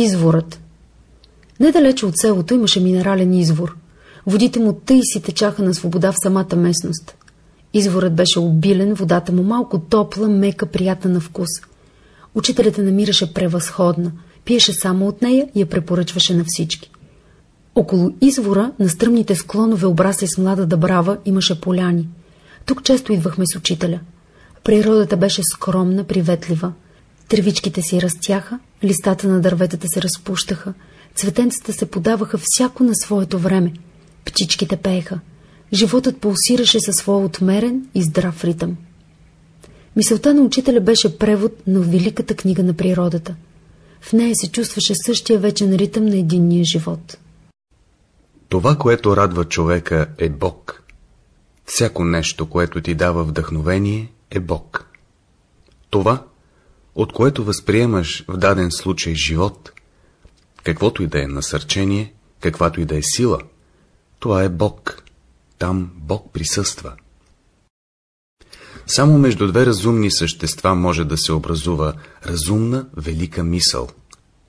Изворът Недалече от селото имаше минерален извор. Водите му тъй си течаха на свобода в самата местност. Изворът беше обилен, водата му малко топла, мека, приятна на вкус. Учителят намираше превъзходна, пиеше само от нея и я препоръчваше на всички. Около извора, на стръмните склонове обрасли с млада дъбрава, имаше поляни. Тук често идвахме с учителя. Природата беше скромна, приветлива. Тревичките си растяха, листата на дърветата се разпущаха, цветенцата се подаваха всяко на своето време. Птичките пееха. Животът пулсираше със своя отмерен и здрав ритъм. Мисълта на учителя беше превод на великата книга на природата. В нея се чувстваше същия вечен ритъм на единния живот. Това, което радва човека, е Бог. Всяко нещо, което ти дава вдъхновение, е Бог. Това, от което възприемаш в даден случай живот, каквото и да е насърчение, каквато и да е сила, това е Бог. Там Бог присъства. Само между две разумни същества може да се образува разумна велика мисъл.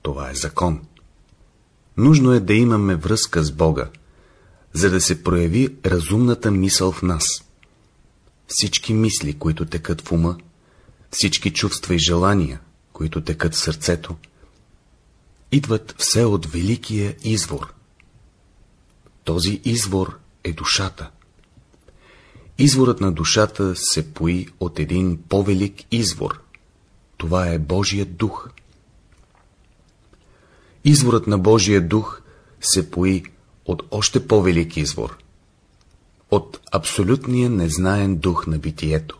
Това е закон. Нужно е да имаме връзка с Бога, за да се прояви разумната мисъл в нас. Всички мисли, които текат в ума, всички чувства и желания, които текат в сърцето, идват все от великия извор. Този извор е душата. Изворът на душата се пои от един по-велик извор. Това е Божият дух. Изворът на Божия дух се пои от още по-велик извор. От абсолютния незнаен дух на битието.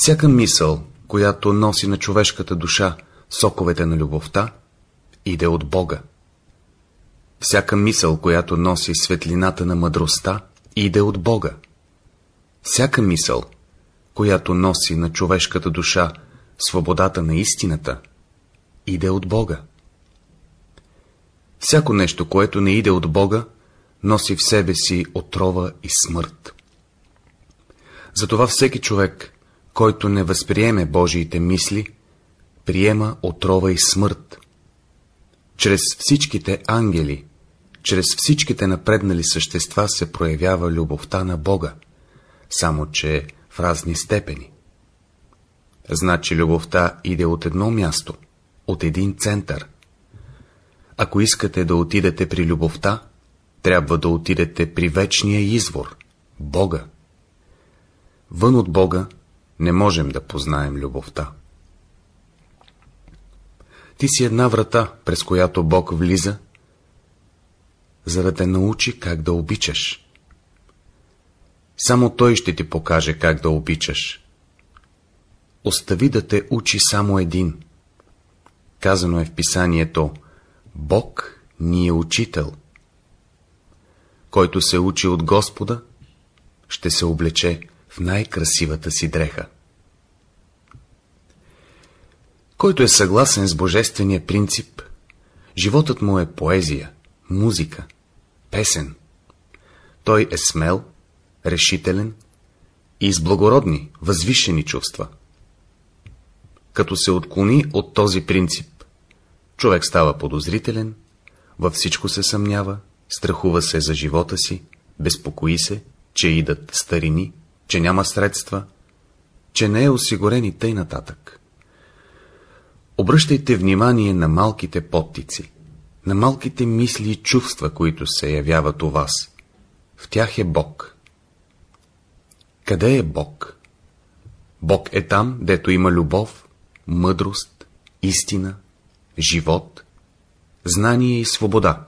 Всяка мисъл, която носи на човешката душа соковете на любовта, иде от Бога. Всяка мисъл, която носи светлината на мъдростта, иде от Бога. Всяка мисъл, която носи на човешката душа свободата на истината, иде от Бога. Всяко нещо, което не иде от Бога, носи в себе си отрова и смърт. Затова всеки човек, който не възприеме Божиите мисли, приема отрова и смърт. Чрез всичките ангели, чрез всичките напреднали същества се проявява любовта на Бога, само че в разни степени. Значи любовта иде от едно място, от един център. Ако искате да отидете при любовта, трябва да отидете при вечния извор, Бога. Вън от Бога не можем да познаем любовта. Ти си една врата, през която Бог влиза, за да те научи как да обичаш. Само Той ще ти покаже как да обичаш. Остави да те учи само един. Казано е в писанието Бог ни е учител. Който се учи от Господа, ще се облече най-красивата си дреха. Който е съгласен с божествения принцип, животът му е поезия, музика, песен. Той е смел, решителен и с благородни, възвишени чувства. Като се отклони от този принцип, човек става подозрителен, във всичко се съмнява, страхува се за живота си, безпокои се, че идат старини, че няма средства, че не е осигурен и тъй нататък. Обръщайте внимание на малките подтици, на малките мисли и чувства, които се явяват у вас. В тях е Бог. Къде е Бог? Бог е там, дето има любов, мъдрост, истина, живот, знание и свобода.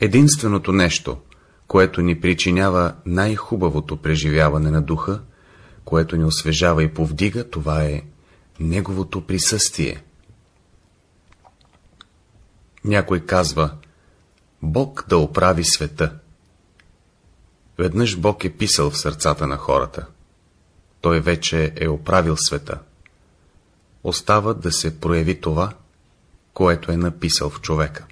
Единственото нещо, което ни причинява най-хубавото преживяване на духа, което ни освежава и повдига, това е Неговото присъствие. Някой казва, Бог да оправи света. Веднъж Бог е писал в сърцата на хората. Той вече е оправил света. Остава да се прояви това, което е написал в човека.